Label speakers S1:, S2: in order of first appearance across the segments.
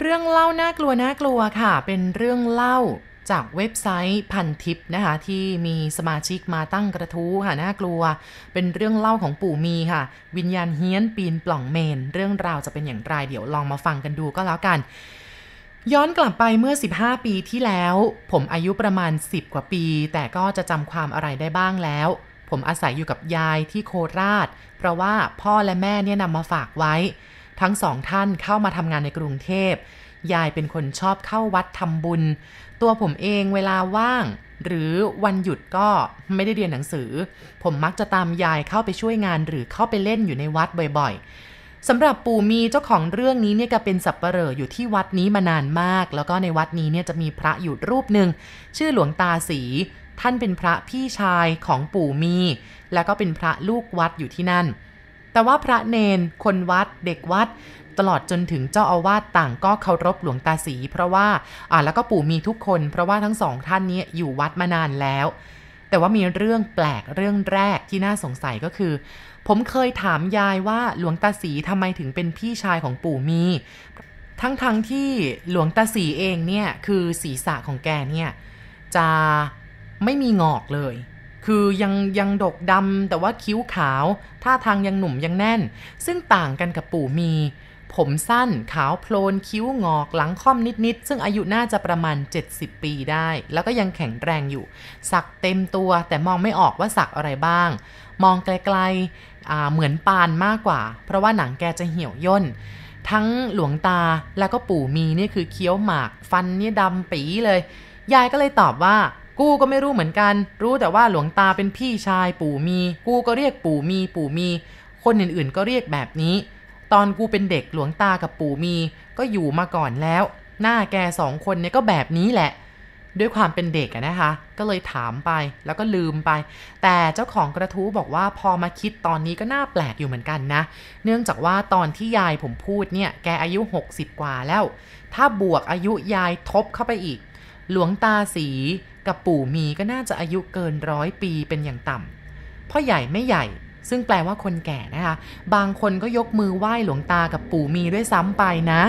S1: เรื่องเล่าน่ากลัวน่ากลัวค่ะ เป็นเรื่องเล่าจากเว็บไซต์พันทิปนะคะที่มีสมาชิกมาตั้งกระทู้ค่ะน่ากลัว เป็นเรื่องเล่าของปู่มีค่ะ วิญญาณเฮี้ยนปีนปล่องเมน เรื่องราวจะเป็นอย่างไรเดี๋ยวลองมาฟังกันดูก็แล้วกัน ย้อนกลับไปเมื่อ 15 ปีที่แล้ว ผมอายุประมาณ 10 กว่าปี แต่ก็จะจำความอะไรได้บ้างแล้ว ผมอาศัยอยู่กับยายที่โคราช เพราะว่าพ่อและแม่เนี่ยนำมาฝากไว้ ทั้งสองท่านเข้ามาทำงานในกรุงเทพ ยายเป็นคนชอบเข้าวัดทำบุญ ตัวผมเองเวลาว่าง หรือวันหยุดก็ไม่ได้เรียนหนังสือ ผมมักจะตามยายเข้าไปช่วยงานหรือเข้าไปเล่นอยู่ในวัดบ่อยๆสำหรับปู่มีเจ้าของเรื่องนี้เนี่ยก็เป็นสับปะเหร่ออยู่ที่วัดนี้มานานมาก แล้วก็ในวัดนี้เนี่ยจะมีพระอยู่รูปหนึ่งชื่อหลวงตาสี ท่านเป็นพระพี่ชายของปู่มี แล้วก็เป็นพระลูกวัดอยู่ที่นั่น แต่ว่าพระเนน คนวัด เด็กวัด ตลอดจนถึงเจ้าอาวาสต่างก็เคารพหลวงตาสี เพราะว่าอ่าแล้วก็ปู่มีทุกคน เพราะว่าทั้งสองท่านนี้อยู่วัดมานานแล้ว แต่ว่ามีเรื่องแปลกเรื่องแรกที่น่าสงสัยก็คือ ผมเคยถามยายว่าหลวงตาสีทำไมถึงเป็นพี่ชายของปู่มี ทั้งๆทที่หลวงตาสีเองเนี่ยคือศีรษะของแกเนี่ยจะไม่มีงอกเลย คือยังยังดกดำแต่ว่าคิ้วขาวท่าทางยังหนุ่มยังแน่น ซึ่งต่างกันกับปู่มี ผมสั้นขาวโพลนคิ้วงอกหลังค่อมนิดๆ ซึ่งอายุน่าจะประมาณ 70 ปีได้ แล้วก็ยังแข็งแรงอยู่ สักเต็มตัวแต่มองไม่ออกว่าสักอะไรบ้าง มองไกลๆเหมือนปานมากกว่า เพราะว่าหนังแกจะเหี่ยวย่นทั้งหลวงตาแล้วก็ปู่มีนี่คือเคี้ยวหมาก ฟันนี่ดำปีเลย ยายก็เลยตอบว่า กูก็ไม่รู้เหมือนกัน รู้แต่ว่าหลวงตาเป็นพี่ชายปู่มี กูก็เรียกปู่มี ปู่มี คนอื่นๆก็เรียกแบบนี้ ตอนกูเป็นเด็กหลวงตากับปู่มี ก็อยู่มาก่อนแล้ว หน้าแกสองคนเนี่ยก็แบบนี้แหละ ด้วยความเป็นเด็กนะคะ ก็เลยถามไปแล้วก็ลืมไป แต่เจ้าของกระทู้บอกว่าพอมาคิดตอนนี้ก็น่าแปลกอยู่เหมือนกันนะ เนื่องจากว่าตอนที่ยายผมพูดเนี่ย แกอายุ 60 กว่าแล้ว ถ้าบวกอายุยายทบเข้าไปอีก หลวงตาสีกับปู่มีก็น่าจะอายุเกินร้อยปีเป็นอย่างต่ำพ่อใหญ่ไม่ใหญ่ ซึ่งแปลว่าคนแก่นะคะ บางคนก็ยกมือไหว้หลวงตากับปู่มีด้วยซ้ำไปนะ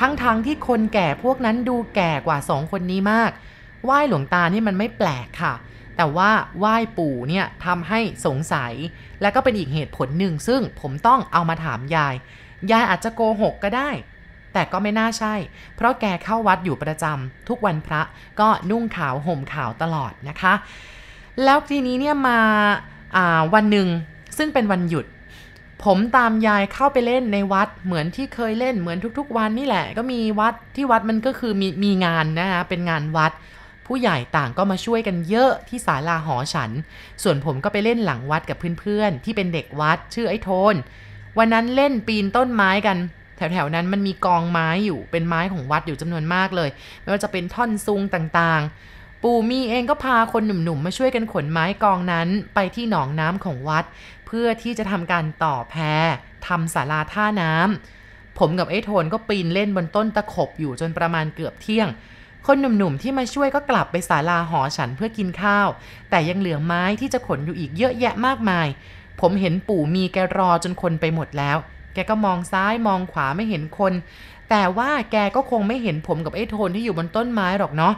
S1: ทั้งๆทที่คนแก่พวกนั้นดูแก่กว่าสองคนนี้มาก ไหว้หลวงตานี่มันไม่แปลกค่ะแต่ว่าไหว้ปู่เนี่ยทำให้สงสัย และก็เป็นอีกเหตุผลหนึ่งซึ่งผมต้องเอามาถามยาย ยายอาจจะโกหกก็ได้ แต่ก็ไม่น่าใช่ เพราะแกเข้าวัดอยู่ประจำทุกวันพระก็นุ่งขาวห่มขาวตลอดนะคะ แล้วทีนี้เนี่ยมาวันหนึ่งซึ่งเป็นวันหยุด ผมตามยายเข้าไปเล่นในวัดเหมือนที่เคยเล่นเหมือนทุกๆ วันนี่แหละ ก็มีวัดที่วัดมันก็คือมีมีงานนะคะเป็นงานวัด ผู้ใหญ่ต่างก็มาช่วยกันเยอะที่ศาลาหอฉัน ส่วนผมก็ไปเล่นหลังวัดกับเพื่อนๆ ที่เป็นเด็กวัดชื่อไอ้โทนวันนั้นเล่นปีนต้นไม้กัน แถวๆนั้นมันมีกองไม้อยู่เป็นไม้ของวัดอยู่จำนวนมากเลย ไม่ว่าจะเป็นท่อนซุงต่างๆ ปู่มีเองก็พาคนหนุ่มๆ มาช่วยกันขนไม้กองนั้นไปที่หนองน้ำของวัด เพื่อที่จะทำการต่อแพทำศาลาท่าน้ำผมกับไอ้โทนก็ปีนเล่นบนต้นตะขบอยู่จนประมาณเกือบเที่ยงคนหนุ่มๆที่มาช่วยก็กลับไปศาลาหอฉันเพื่อกินข้าว แต่ยังเหลือไม้ที่จะขนอยู่อีกเยอะแยะมากมาย ผมเห็นปู่มีแกรอจนคนไปหมดแล้ว แกก็มองซ้ายมองขวาไม่เห็นคน แต่ว่าแกก็คงไม่เห็นผมกับไอ้โทนที่อยู่บนต้นไม้หรอกเนาะ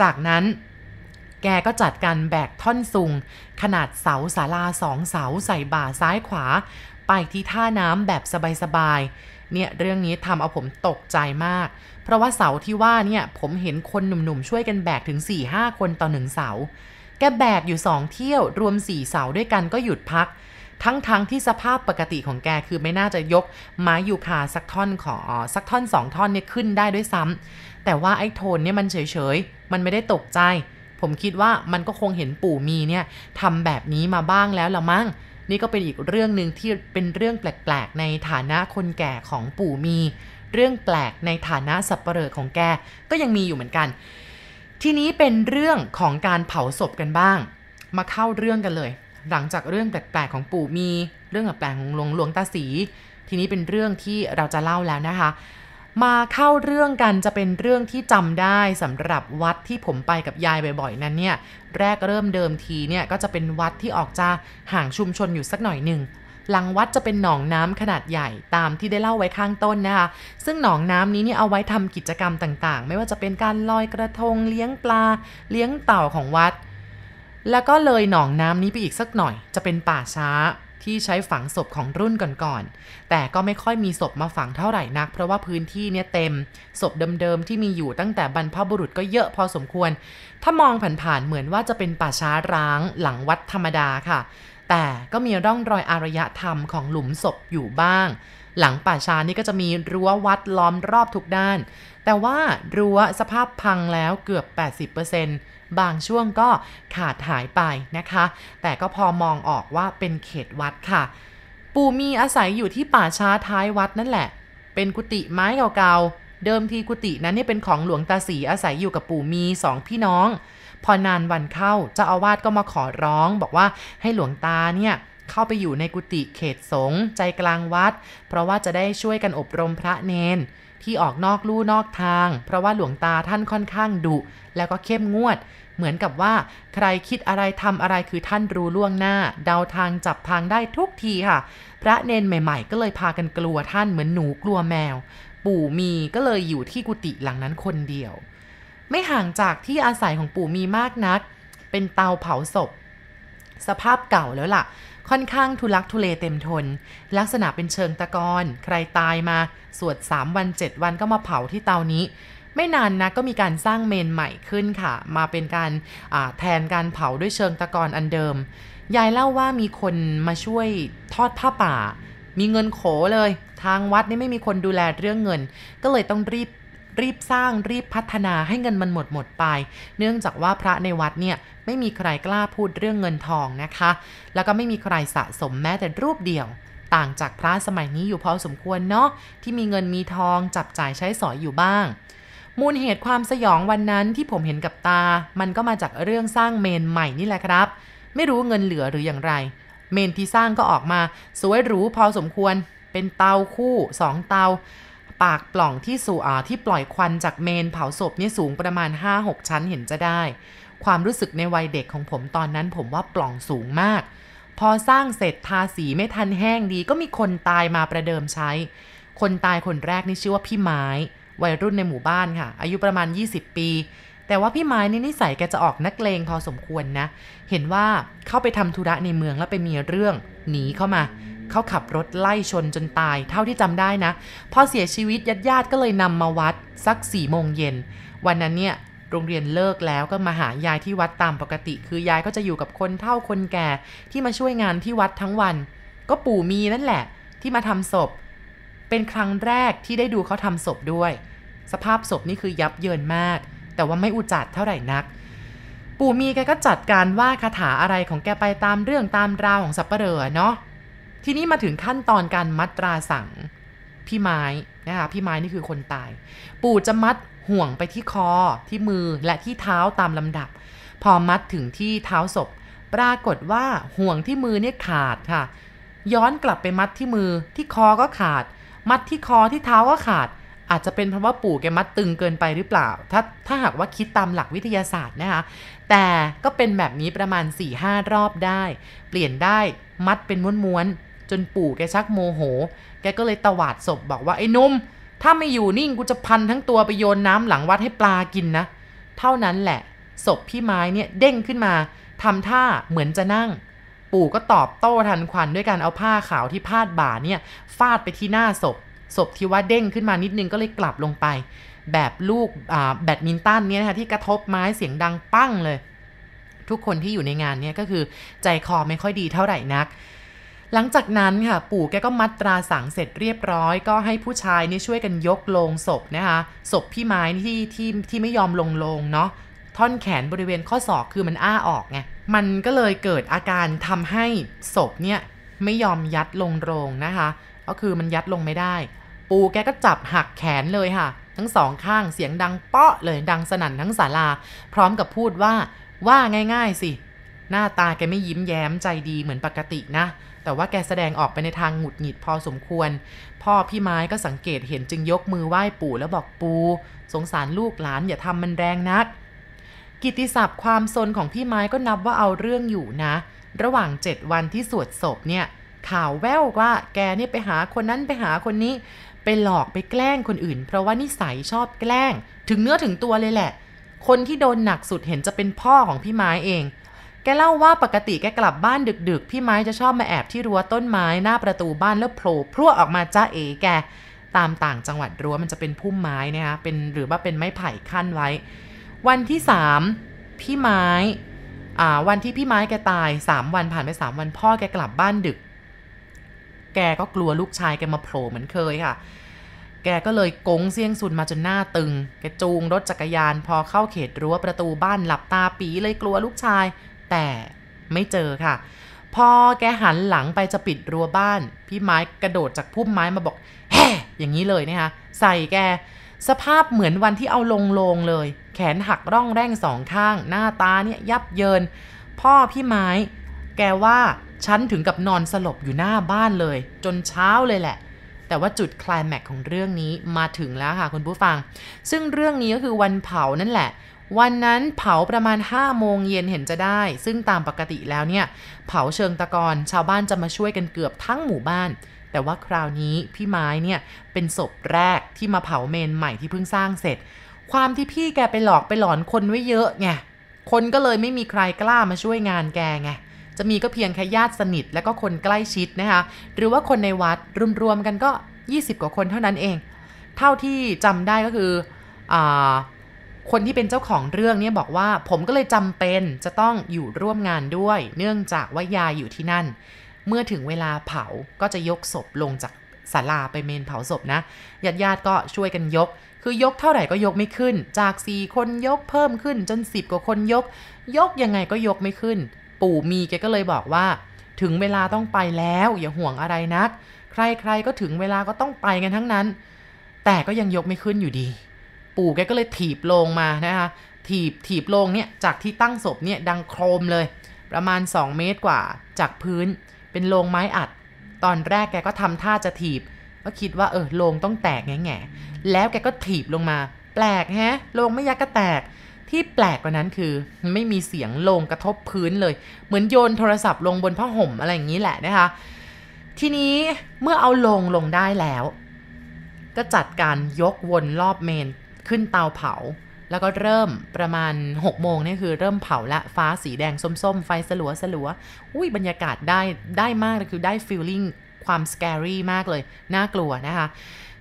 S1: จากนั้นแกก็จัดการแบกท่อนซุง ขนาดเสาศาลาสองเสาใส่บ่าซ้ายขวา ไปที่ท่าน้ำแบบสบายๆ เนี่ยเรื่องนี้ทำเอาผมตกใจมาก เพราะว่าเสาที่ว่าเนี่ยผมเห็นคนหนุ่มๆ ช่วยกันแบกถึง 4-5 คนต่อหนึ่งเสา แกแบกอยู่สองเที่ยวรวมสี่เสาด้วยกันก็หยุดพัก ทั้งๆทที่สภาพปกติของแกคือไม่น่าจะยกไม้ยูคาสักท่อนของสักท่อนสองท่อนเนี่ยขึ้นได้ด้วยซ้ำแต่ว่าไอ้โทนเนี่ยมันเฉยๆ มันไม่ได้ตกใจ ผมคิดว่ามันก็คงเห็นปู่มีเนี่ยทำแบบนี้มาบ้างแล้วละมั้งนี่ก็เป็นอีกเรื่องหนึ่งที่เป็นเรื่องแปลกๆ ในฐานะคนแก่ของปู่มี เรื่องแปลกในฐานะสับปเหร่อของแกก็ยังมีอยู่เหมือนกัน ทีนี้เป็นเรื่องของการเผาศพกันบ้าง มาเข้าเรื่องกันเลย หลังจากเรื่องแปลกๆของปู่มี เรื่องแปลกๆของหลวงหลวงตาสีทีนี้เป็นเรื่องที่เราจะเล่าแล้วนะคะ มาเข้าเรื่องกันจะเป็นเรื่องที่จำได้สำหรับวัดที่ผมไปกับยายบ่อยๆนั้นเนี่ยแรกเริ่มเดิมทีเนี่ยก็จะเป็นวัดที่ออกจะห่างชุมชนอยู่สักหน่อยหนึ่งหลังวัดจะเป็นหนองน้ำขนาดใหญ่ตามที่ได้เล่าไว้ข้างต้นนะคะ ซึ่งหนองน้ำนี้เนี่ยเอาไว้ทำกิจกรรมต่างๆ ไม่ว่าจะเป็นการลอยกระทงเลี้ยงปลา เลี้ยงเต่าของวัด แล้วก็เลยหนองน้ำนี้ไปอีกสักหน่อย จะเป็นป่าช้าที่ใช้ฝังศพของรุ่นก่อนๆ แต่ก็ไม่ค่อยมีศพมาฝังเท่าไหร่นัก เพราะว่าพื้นที่เนี่ยเต็ม ศพเดิมๆ ที่มีอยู่ตั้งแต่บรรพบุรุษก็เยอะพอสมควร ถ้ามองผ่านๆ เหมือนว่าจะเป็นป่าช้าร้างหลังวัดธรรมดาค่ะ แต่ก็มีร่องรอยอารยธรรมของหลุมศพอยู่บ้าง หลังป่าช้านี่ก็จะมีรั้ววัดล้อมรอบทุกด้าน แต่ว่ารั้วสภาพพังแล้วเกือบ 80% บางช่วงก็ขาดหายไปนะคะ แต่ก็พอมองออกว่าเป็นเขตวัดค่ะ ปู่มีอาศัยอยู่ที่ป่าช้าท้ายวัดนั่นแหละ เป็นกุฏิไม้เก่าๆ เดิมทีกุฏินั้นเนี่ยเป็นของหลวงตาสีอาศัยอยู่กับปู่มีสองพี่น้อง พอนานวันเข้าเจ้าอาวาสก็มาขอร้อง บอกว่าให้หลวงตาเนี่ยเข้าไปอยู่ในกุฏิเขตสงฆ์ใจกลางวัด เพราะว่าจะได้ช่วยกันอบรมพระเนน ที่ออกนอกลู่นอกทาง เพราะว่าหลวงตาท่านค่อนข้างดุ แล้วก็เข้มงวด เหมือนกับว่า ใครคิดอะไรทำอะไรคือท่านรู้ล่วงหน้า เดาทางจับทางได้ทุกทีค่ะ พระเนนใหม่ ๆ ก็เลยพากันกลัวท่านเหมือนหนูกลัวแมว ปู่มีก็เลยอยู่ที่กุฏิหลังนั้นคนเดียว ไม่ห่างจากที่อาศัยของปู่มีมากนัก เป็นเตาเผาศพ สภาพเก่าแล้วล่ะ ค่อนข้างทุลักทุเลเต็มทน ลักษณะเป็นเชิงตะกอน ใครตายมา สวด 3 วัน 7 วันก็มาเผาที่เตานี้ ไม่นานนะก็มีการสร้างเมนใหม่ขึ้นค่ะ มาเป็นการแทนการเผาด้วยเชิงตะกอนอันเดิม ยายเล่าว่ามีคนมาช่วยทอดผ้าป่า มีเงินโขเลย ทางวัดนี่ไม่มีคนดูแลเรื่องเงิน ก็เลยต้องรีบ รีบสร้างรีบพัฒนาให้เงินมันหมดหมดไป เนื่องจากว่าพระในวัดเนี่ยไม่มีใครกล้าพูดเรื่องเงินทองนะคะ แล้วก็ไม่มีใครสะสมแม้แต่รูปเดียว ต่างจากพระสมัยนี้อยู่พอสมควรเนาะที่มีเงินมีทองจับจ่ายใช้สอยอยู่บ้างมูลเหตุความสยองวันนั้นที่ผมเห็นกับตา มันก็มาจากเรื่องสร้างเมนใหม่นี่แหละครับ ไม่รู้เงินเหลือหรืออย่างไร เมนที่สร้างก็ออกมา สวยหรูพอสมควร เป็นเตาคู่สองเตา ปากปล่องที่สู่อาที่ปล่อยควันจากเมนเผาศพนี่สูงประมาณ 5-6 ชั้นเห็นจะได้ ความรู้สึกในวัยเด็กของผมตอนนั้นผมว่าปล่องสูงมาก พอสร้างเสร็จทาสีไม่ทันแห้งดีก็มีคนตายมาประเดิมใช้ คนตายคนแรกนี่ชื่อว่าพี่ไม้ วัยรุ่นในหมู่บ้านค่ะ อายุประมาณ 20 ปีแต่ว่าพี่ไม้นี่นิสัยแกจะออกนักเลงพอสมควรนะ เห็นว่าเข้าไปทำธุระในเมืองแล้วไปมีเรื่อง หนีเข้ามา เขาขับรถไล่ชนจนตาย เท่าที่จำได้นะพอเสียชีวิตญาติญาติก็เลยนำมาวัดสักสี่โมงเย็นวันนั้นเนี่ยโรงเรียนเลิกแล้วก็มาหายายที่วัดตามปกติ คือยายก็จะอยู่กับคนเฒ่าคนแก่ที่มาช่วยงานที่วัดทั้งวัน ก็ปู่มีนั่นแหละ ที่มาทำศพ เป็นครั้งแรกที่ได้ดูเขาทำศพด้วย สภาพศพนี่คือยับเยินมาก แต่ว่าไม่อุจจาดเท่าไหร่นัก ปู่มีแกก็จัดการว่าคาถาอะไรของแกไปตามเรื่องตามราวของสับปะเหร่อเนาะ ทีนี้มาถึงขั้นตอนการมัดตราสังพี่ไม้นะคะพี่ไม้นี่คือคนตาย ปู่จะมัดห่วงไปที่คอที่มือและที่เท้าตามลำดับ พอมัดถึงที่เท้าศพ ปรากฏว่าห่วงที่มือเนี่ยขาดค่ะ ย้อนกลับไปมัดที่มือที่คอก็ขาด มัดที่คอที่เท้าก็ขาด อาจจะเป็นเพราะว่าปู่แกมัดตึงเกินไปหรือเปล่า ถ้าถ้าหากว่าคิดตามหลักวิทยาศาสตร์นะคะแต่ก็เป็นแบบนี้ประมาณ4-5รอบได้ เปลี่ยนได้มัดเป็นม้วนๆ จนปู่แกชักโมโห แกก็เลยตวาดศพบอกว่าไอ้นุ่ม ถ้าไม่อยู่นิ่งกูจะพันทั้งตัวไปโยนน้ำหลังวัดให้ปลากินนะ เท่านั้นแหละ ศพพี่ไม้เนี่ยเด้งขึ้นมาทำท่าเหมือนจะนั่ง ปู่ก็ตอบโต้ทันควันด้วยการเอาผ้าขาวที่พาดบ่าเนี่ยฟาดไปที่หน้าศพ ศพที่ว่าเด้งขึ้นมานิดนึงก็เลยกลับลงไป แบบลูกแบดมินตันเนี่ยนะคะที่กระทบไม้เสียงดังปั้งเลย ทุกคนที่อยู่ในงานเนี่ยก็คือใจคอไม่ค่อยดีเท่าไหร่นัก หลังจากนั้นค่ะ ปู่แกก็มัดตราสังเสร็จเรียบร้อย ก็ให้ผู้ชายนี่ช่วยกันยกโลงศพนะคะศพพี่ไม้ที่ที่ที่ไม่ยอมลงโลงเนาะท่อนแขนบริเวณข้อศอกคือมันอ้าออกไงมันก็เลยเกิดอาการทำให้ศพเนี่ยไม่ยอมยัดลงโรงนะคะ ก็คือมันยัดลงไม่ได้ ปู่แกก็จับหักแขนเลยค่ะ ทั้งสองข้างเสียงดังเปาะเลยดังสนั่นทั้งศาลา พร้อมกับพูดว่าว่าง่าย ๆ สิ หน้าตาแกไม่ยิ้มแย้มใจดีเหมือนปกตินะ แต่ว่าแกแสดงออกไปในทางหงุดหงิดพอสมควร พ่อพี่ไม้ก็สังเกตเห็นจึงยกมือไหว้ปู่แล้วบอกปู สงสารลูกหลานอย่าทำมันแรงนัก กิติศัพท์ความซนของพี่ไม้ก็นับว่าเอาเรื่องอยู่นะ ระหว่าง7วันที่สวดศพเนี่ย ข่าวแว่วว่าแกเนี่ยไปหาคนนั้นไปหาคนนี้ ไปหลอกไปแกล้งคนอื่น เพราะว่านิสัยชอบแกล้ง ถึงเนื้อถึงตัวเลยแหละ คนที่โดนหนักสุดเห็นจะเป็นพ่อของพี่ไม้เอง กเล่าว่าปกติแกกลับบ้านดึกๆ พี่ไม้จะชอบมาแอบที่รั้วต้นไม้หน้าประตูบ้านแล้วโผล่พรวดออกมาจ้าเอ๋แก ตามต่างจังหวัดรั้วมันจะเป็นพุ่มไม้นะคะเป็นหรือว่าเป็นไม้ไผ่ขั้นไว้ วันที่สามพี่ไม้อ่าวันที่พี่ไม้แกตายสามวันผ่านไปสามวันพ่อแกกลับบ้านดึก แกก็กลัวลูกชายแกมาโผล่เหมือนเคยค่ะ แกก็เลยกงเสี้ยงซุนมาจนหน้าตึง แกจูงรถจักรยาน พอเข้าเขตรั้วประตูบ้านหลับตาปีเลยกลัวลูกชาย แต่ไม่เจอค่ะ พอแกหันหลังไปจะปิดรั้วบ้าน พี่ไม้กระโดดจากพุ่มไม้มาบอกแฮ่อย่างนี้เลยนะคะใส่แกสภาพเหมือนวันที่เอาลงลงเลย แขนหักร่องแร่งสองข้าง หน้าตาเนี่ยยับเยิน พ่อพี่ไม้ แกว่าฉันถึงกับนอนสลบอยู่หน้าบ้านเลย จนเช้าเลยแหละ แต่ว่าจุดคลายแม็กของเรื่องนี้มาถึงแล้วค่ะคุณผู้ฟัง ซึ่งเรื่องนี้ก็คือวันเผานั่นแหละ วันนั้นเผาประมาณ 5 โมงเย็นเห็นจะได้ ซึ่งตามปกติแล้วเนี่ย เผาเชิงตะกอนชาวบ้านจะมาช่วยกันเกือบทั้งหมู่บ้าน แต่ว่าคราวนี้พี่ไม้เนี่ยเป็นศพแรกที่มาเผาเมนใหม่ที่เพิ่งสร้างเสร็จ ความที่พี่แกไปหลอกไปหลอนคนไว้เยอะไงคนก็เลยไม่มีใครกล้ามาช่วยงานแกไงจะมีก็เพียงแค่ญาติสนิทและก็คนใกล้ชิดนะคะ หรือว่าคนในวัดรวมๆกันก็ 20 กว่าคนเท่านั้นเอง เท่าที่จำได้ก็คืออ่า คนที่เป็นเจ้าของเรื่องเนี้บอกว่าผมก็เลยจำเป็นจะต้องอยู่ร่วมงานด้วย เนื่องจากว่ายายอยู่ที่นั่น เมื่อถึงเวลาเผาก็จะยกศพลงจากศาลาไปเมนเผาศพนะญาติญาติก็ช่วยกันยก คือยกเท่าไหร่ก็ยกไม่ขึ้น จาก 4 คนยกเพิ่มขึ้นจน 10 กว่าคนยก ยกยังไงก็ยกไม่ขึ้น ปู่มีแกก็เลยบอกว่า ถึงเวลาต้องไปแล้วอย่าห่วงอะไรนัก ใครๆก็ถึงเวลาก็ต้องไปกันทั้งนั้น แต่ก็ยังยกไม่ขึ้นอยู่ดี ปู่แกก็เลยถีบลงมานะคะถีบถีบลงเนี่ยจากที่ตั้งศพเนี่ยดังโครมเลย ประมาณ 2 เมตรกว่าจากพื้นเป็นโลงไม้อัด ตอนแรกแกก็ทำท่าจะถีบ ก็คิดว่าเออโลงต้องแตกแง่ๆแล้วแกก็ถีบลงมา แปลกแฮะโลงไม่ยักก็แตกที่แปลกกว่านั้นคือไม่มีเสียงลงกระทบพื้นเลย เหมือนโยนโทรศัพท์ลงบนผ้าห่มอะไรอย่างนี้แหละนะคะ ทีนี้เมื่อเอาลงลงได้แล้ว ก็จัดการยกวนรอบเมน ขึ้นเตาเผา แล้วก็เริ่มประมาณ6โมงนี่คือเริ่มเผาละฟ้าสีแดงส้มๆ ไฟสลัวสลัวอุ้ยบรรยากาศได้ได้มากเลยคือได้ฟีลลิ่งความสแกรี่มากเลย น่ากลัวนะคะ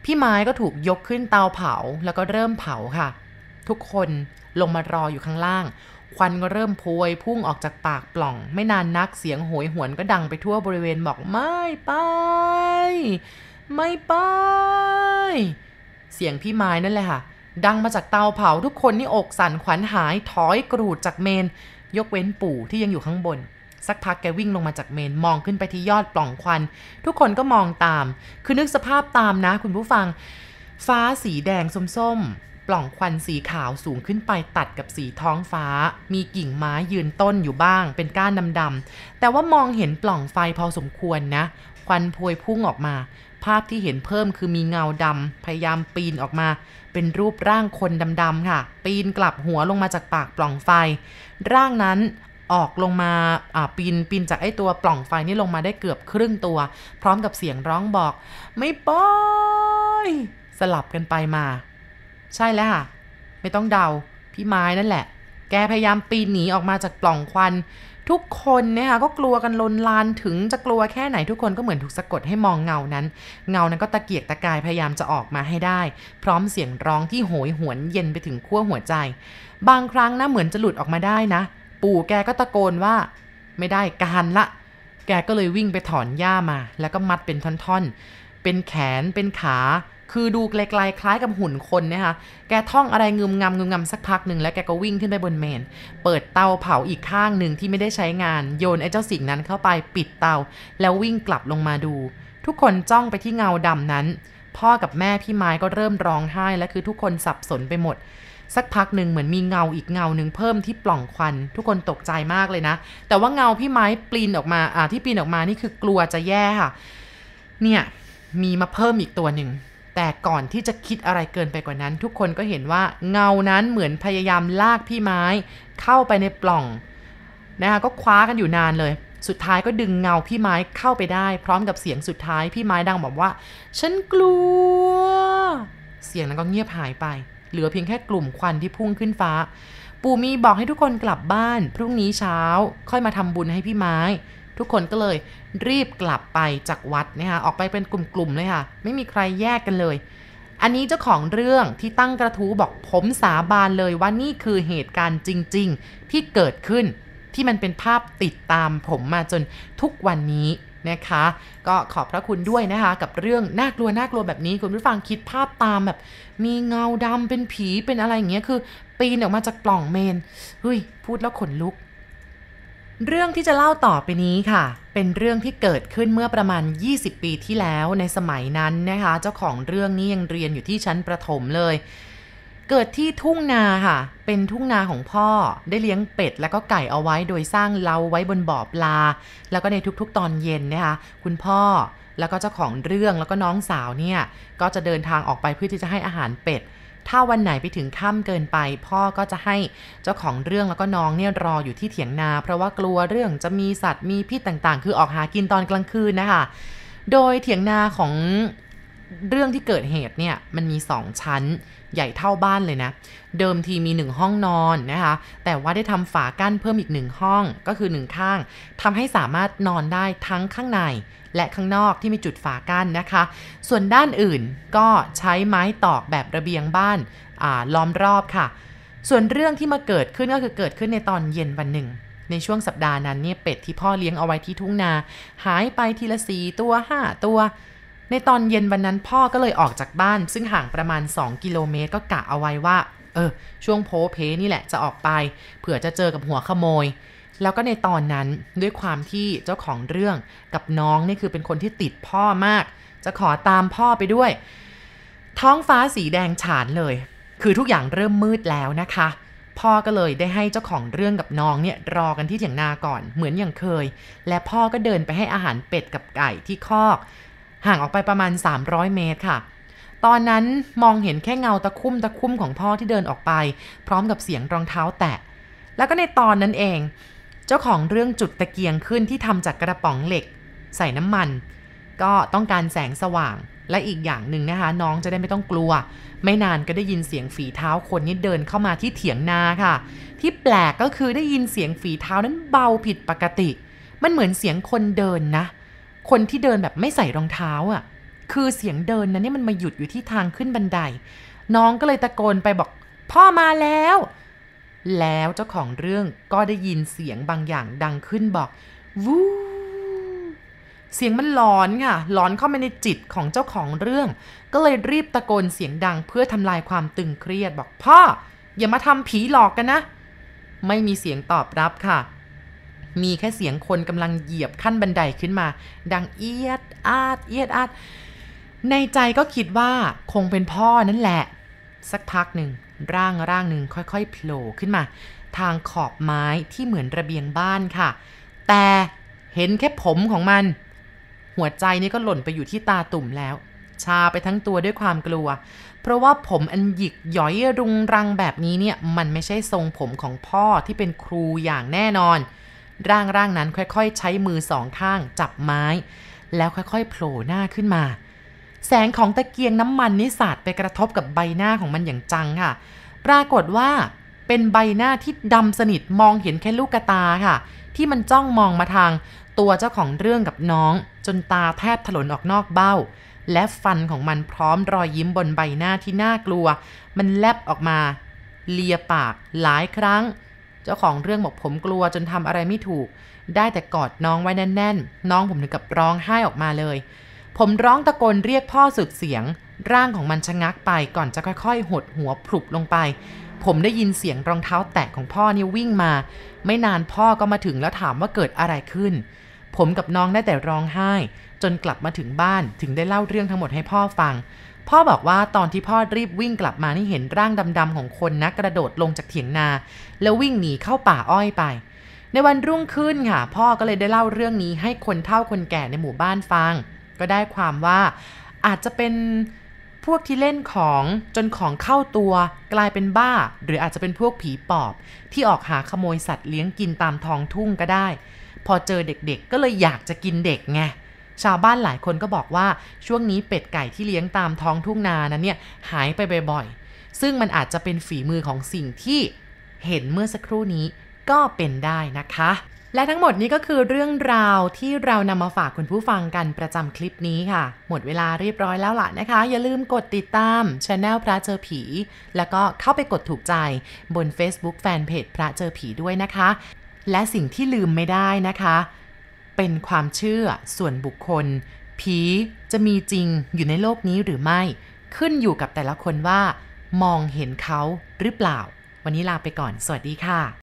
S1: พี่ไม้ก็ถูกยกขึ้นเตาเผาแล้วก็เริ่มเผาค่ะ ทุกคนลงมารออยู่ข้างล่าง ควันก็เริ่มพวยพุ่งออกจากปากปล่อง ไม่นานนักเสียงโหยหวนก็ดังไปทั่วบริเวณบอกไม่ไป ไม่ไป เสียงพี่ไม้นั่นแหละค่ะ ดังมาจากเตาเผาทุกคนนี่อกสั่นขวัญหายถอยกรูดจากเมน ยกเว้นปู่ที่ยังอยู่ข้างบน สักพักแกวิ่งลงมาจากเมนมองขึ้นไปที่ยอดปล่องควัน ทุกคนก็มองตาม คือนึกสภาพตามนะคุณผู้ฟัง ฟ้าสีแดงส้มๆ ปล่องควันสีขาวสูงขึ้นไปตัดกับสีท้องฟ้า มีกิ่งไม้ยืนต้นอยู่บ้าง เป็นก้านดำๆแต่ว่ามองเห็นปล่องไฟพอสมควรนะ ควันพวยพุ่งออกมา ภาพที่เห็นเพิ่มคือมีเงาดำพยายามปีนออกมา เป็นรูปร่างคนดำๆค่ะ ปีนกลับหัวลงมาจากปากปล่องไฟ ร่างนั้นออกลงมาปีนปีนจากไอ้ตัวปล่องไฟนี่ลงมาได้เกือบครึ่งตัว พร้อมกับเสียงร้องบอก ไม่ปอยสลับกันไปมา ใช่แล้วค่ะ ไม่ต้องเดา พี่ไม้นั่นแหละ แกพยายามปีนหนีออกมาจากปล่องควัน ทุกคนเนี่ยค่ะก็กลัวกันลนลานถึงจะกลัวแค่ไหนทุกคนก็เหมือนถูกสะกดให้มองเงานั้น เงานั้นก็ตะเกียกตะกายพยายามจะออกมาให้ได้ พร้อมเสียงร้องที่โหยหวนเย็นไปถึงขั้วหัวใจ บางครั้งนะเหมือนจะหลุดออกมาได้นะ ปู่แกก็ตะโกนว่า ไม่ได้การละ แกก็เลยวิ่งไปถอนหญ้ามา แล้วก็มัดเป็นท่อนๆ เป็นแขนเป็นขา คือดูไกลๆคล้ายกับหุ่นคนนะคะแกท่องอะไรงึมงำงึมงำสักพักหนึ่งแล้วแกก็วิ่งขึ้นไปบนเมน เปิดเตาเผาอีกข้างหนึ่งที่ไม่ได้ใช้งาน โยนไอ้เจ้าสิ่งนั้นเข้าไปปิดเตา แล้ววิ่งกลับลงมาดู ทุกคนจ้องไปที่เงาดำนั้น พ่อกับแม่พี่ไม้ก็เริ่มร้องไห้และคือทุกคนสับสนไปหมดสักพักหนึ่งเหมือนมีเงาอีกเงาหนึ่งเพิ่มที่ปล่องควัน ทุกคนตกใจมากเลยนะ แต่ว่าเงาพี่ไม้ปลีนออกมาอ่าที่ปลีนออกมานี่คือกลัวจะแย่ค่ะ เนี่ยมีมาเพิ่มอีกตัวหนึ่ง แต่ก่อนที่จะคิดอะไรเกินไปกว่านั้น ทุกคนก็เห็นว่าเงานั้นเหมือนพยายามลากพี่ไม้ เข้าไปในปล่องนะคะก็คว้ากันอยู่นานเลย สุดท้ายก็ดึงเงาพี่ไม้เข้าไปได้ พร้อมกับเสียงสุดท้ายพี่ไม้ดังบอกว่า ฉันกลัว เสียงนั้นก็เงียบหายไป เหลือเพียงแค่กลุ่มควันที่พุ่งขึ้นฟ้า ปู่มีบอกให้ทุกคนกลับบ้าน พรุ่งนี้เช้า ค่อยมาทำบุญให้พี่ไม้ ทุกคนก็เลยรีบกลับไปจากวัดนะคะออกไปเป็นกลุ่มๆเลยค่ะ ไม่มีใครแยกกันเลย อันนี้เจ้าของเรื่องที่ตั้งกระทู้บอกผมสาบานเลยว่านี่คือเหตุการณ์จริง ๆ ที่เกิดขึ้นที่มันเป็นภาพติดตามผมมาจนทุกวันนี้นะคะ ก็ขอบพระคุณด้วยนะคะ กับเรื่องน่ากลัวน่ากลัวแบบนี้คุณผู้ฟังคิดภาพตามแบบ มีเงาดำเป็นผีเป็นอะไรอย่างเงี้ยคือ ปีนออกมาจากปล่องเมนเฮ้ยพูดแล้วขนลุก เรื่องที่จะเล่าต่อไปนี้ค่ะ เป็นเรื่องที่เกิดขึ้นเมื่อประมาณ 20 ปีที่แล้วในสมัยนั้นนะคะ เจ้าของเรื่องนี้ยังเรียนอยู่ที่ชั้นประถมเลย เกิดที่ทุ่งนาค่ะ เป็นทุ่งนาของพ่อได้เลี้ยงเป็ด แล้วก็ไก่เอาไว้โดยสร้างเล้าไว้บนบ่อปลา แล้วก็ในทุกๆ ตอนเย็นนะคะ คุณพ่อแล้วก็เจ้าของเรื่องแล้วก็น้องสาวเนี่ยก็จะเดินทางออกไปเพื่อที่จะให้อาหารเป็ด ถ้าวันไหนไปถึงค่ำเกินไป พ่อก็จะให้เจ้าของเรื่องแล้วก็น้องเนี่ยรออยู่ที่เถียงนา เพราะว่ากลัวเรื่องจะมีสัตว์มีพิษต่างๆ คือออกหากินตอนกลางคืนนะคะ โดยเถียงนาของ เรื่องที่เกิดเหตุเนี่ยมันมี 2 ชั้นใหญ่เท่าบ้านเลยนะ เดิมทีมี 1 ห้องนอนนะคะ แต่ว่าได้ทำฝากั้นเพิ่มอีก 1 ห้องก็คือ 1 ข้างทำให้สามารถนอนได้ทั้งข้างใน และข้างนอกที่มีจุดฝากั้นนะคะ ส่วนด้านอื่นก็ใช้ไม้ตอกแบบระเบียงบ้านล้อมรอบค่ะ ส่วนเรื่องที่มาเกิดขึ้นก็คือเกิดขึ้นในตอนเย็นวันหนึ่งในช่วงสัปดาห์นั้นเนี่ยเป็ดที่พ่อเลี้ยงเอาไว้ที่ทุ่งนา หายไปทีละสีตัวห้าตัว ในตอนเย็นวันนั้นพ่อก็เลยออกจากบ้าน ซึ่งห่างประมาณ 2 กิโลเมตรก็กะเอาไว้ว่า เออ ช่วงโพเพนี่แหละจะออกไป เผื่อจะเจอกับหัวขโมย แล้วก็ในตอนนั้นด้วยความที่เจ้าของเรื่องกับน้องนี่คือเป็นคนที่ติดพ่อมาก จะขอตามพ่อไปด้วย ท้องฟ้าสีแดงฉานเลย คือทุกอย่างเริ่มมืดแล้วนะคะ พ่อก็เลยได้ให้เจ้าของเรื่องกับน้องเนี่ยรอกันที่เถียงนาก่อนเหมือนอย่างเคย และพ่อก็เดินไปให้อาหารเป็ดกับไก่ที่คอก ห่างออกไปประมาณ 300 เมตรค่ะ ตอนนั้นมองเห็นแค่เงาตะคุ่มตะคุ่มของพ่อที่เดินออกไป พร้อมกับเสียงรองเท้าแตะ แล้วก็ในตอนนั้นเอง เจ้าของเรื่องจุดตะเกียงขึ้นที่ทำจากกระป๋องเหล็ก ใส่น้ำมัน ก็ต้องการแสงสว่างและอีกอย่างหนึ่งนะคะ น้องจะได้ไม่ต้องกลัว ไม่นานก็ได้ยินเสียงฝีเท้าคนนี้เดินเข้ามาที่เถียงนาค่ะ ที่แปลกก็คือได้ยินเสียงฝีเท้านั้นเบาผิดปกติ มันเหมือนเสียงคนเดินนะ คนที่เดินแบบไม่ใส่รองเท้าอะ คือเสียงเดินนั้นนี่มันมาหยุดอยู่ที่ทางขึ้นบันได น้องก็เลยตะโกนไปบอก พ่อมาแล้ว แล้วเจ้าของเรื่องก็ได้ยินเสียงบางอย่างดังขึ้นบอกวูเสียงมันหลอนค่ะหลอนเข้ามาในจิตของเจ้าของเรื่อง ก็เลยรีบตะโกนเสียงดังเพื่อทำลายความตึงเครียดบอกพ่อ อย่ามาทำผีหลอกกันนะ ไม่มีเสียงตอบรับค่ะ มีแค่เสียงคนกำลังเหยียบขั้นบันไดขึ้นมา ดังเอียดอาดเอียดอาดในใจก็คิดว่าคงเป็นพ่อนั่นแหละ สักพักหนึ่งร่างร่างหนึ่งค่อยๆโผล่ขึ้นมา ทางขอบไม้ที่เหมือนระเบียงบ้านค่ะ แต่เห็นแค่ผมของมัน หัวใจนี่ก็หล่นไปอยู่ที่ตาตุ่มแล้ว ชาไปทั้งตัวด้วยความกลัว เพราะว่าผมอันหยิกหย้อยรุงรังแบบนี้เนี่ย มันไม่ใช่ทรงผมของพ่อที่เป็นครูอย่างแน่นอน ร่างร่างนั้นค่อยๆ ใช้มือสองข้างจับไม้ แล้วค่อยๆ โผล่หน้าขึ้นมา แสงของตะเกียงน้ำมันนี่สาดไปกระทบกับใบหน้าของมันอย่างจังค่ะ ปรากฏว่าเป็นใบหน้าที่ดำสนิทมองเห็นแค่ลูกตาค่ะ ที่มันจ้องมองมาทางตัวเจ้าของเรื่องกับน้อง จนตาแทบถลนออกนอกเบ้า และฟันของมันพร้อมรอยยิ้มบนใบหน้าที่น่ากลัว มันแลบออกมา เลียปากหลายครั้ง เจ้าของเรื่องบอกผมกลัวจนทำอะไรไม่ถูก ได้แต่กอดน้องไว้แน่นๆ น้องผมถึงกับร้องไห้ออกมาเลย ผมร้องตะโกนเรียกพ่อสุดเสียง ร่างของมันชะงักไปก่อนจะค่อยๆ หดหัวพลุบลงไป ผมได้ยินเสียงรองเท้าแตะของพ่อนี่วิ่งมา ไม่นานพ่อก็มาถึงแล้วถามว่าเกิดอะไรขึ้น ผมกับน้องได้แต่ร้องไห้ จนกลับมาถึงบ้านถึงได้เล่าเรื่องทั้งหมดให้พ่อฟัง พ่อบอกว่าตอนที่พ่อรีบวิ่งกลับมานี่เห็นร่างดำๆของคนนะกระโดดลงจากเถียงนา แล้ววิ่งหนีเข้าป่าอ้อยไป ในวันรุ่งขึ้นค่ะ พ่อก็เลยได้เล่าเรื่องนี้ให้คนเฒ่าคนแก่ในหมู่บ้านฟัง ก็ได้ความว่าอาจจะเป็นพวกที่เล่นของจนของเข้าตัวกลายเป็นบ้า หรืออาจจะเป็นพวกผีปอบ ที่ออกหาขโมยสัตว์เลี้ยงกินตามท้องทุ่งก็ได้ พอเจอเด็กๆก็เลยอยากจะกินเด็กไง ชาวบ้านหลายคนก็บอกว่าช่วงนี้เป็ดไก่ที่เลี้ยงตามท้องทุ่งนานั้นเนี่ยหายไปบ่อยๆ ซึ่งมันอาจจะเป็นฝีมือของสิ่งที่เห็นเมื่อสักครู่นี้ก็เป็นได้นะคะ และทั้งหมดนี้ก็คือเรื่องราวที่เรานำมาฝากคุณผู้ฟังกันประจำคลิปนี้ค่ะ หมดเวลาเรียบร้อยแล้วล่ะนะคะ อย่าลืมกดติดตามช anel พระเจอผี แล้วก็เข้าไปกดถูกใจบน Facebook Fanpage พระเจอผีด้วยนะคะ และสิ่งที่ลืมไม่ได้นะคะ เป็นความเชื่อส่วนบุคคล ผีจะมีจริงอยู่ในโลกนี้หรือไม่ ขึ้นอยู่กับแต่ละคนว่า มองเห็นเขาหรือเปล่า วันนี้ลาไปก่อน สวัสดีค่ะ